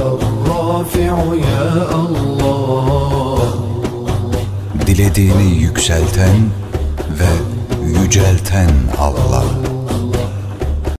الرافع يا الله Dilediğini yükselten ve yücelten Allah.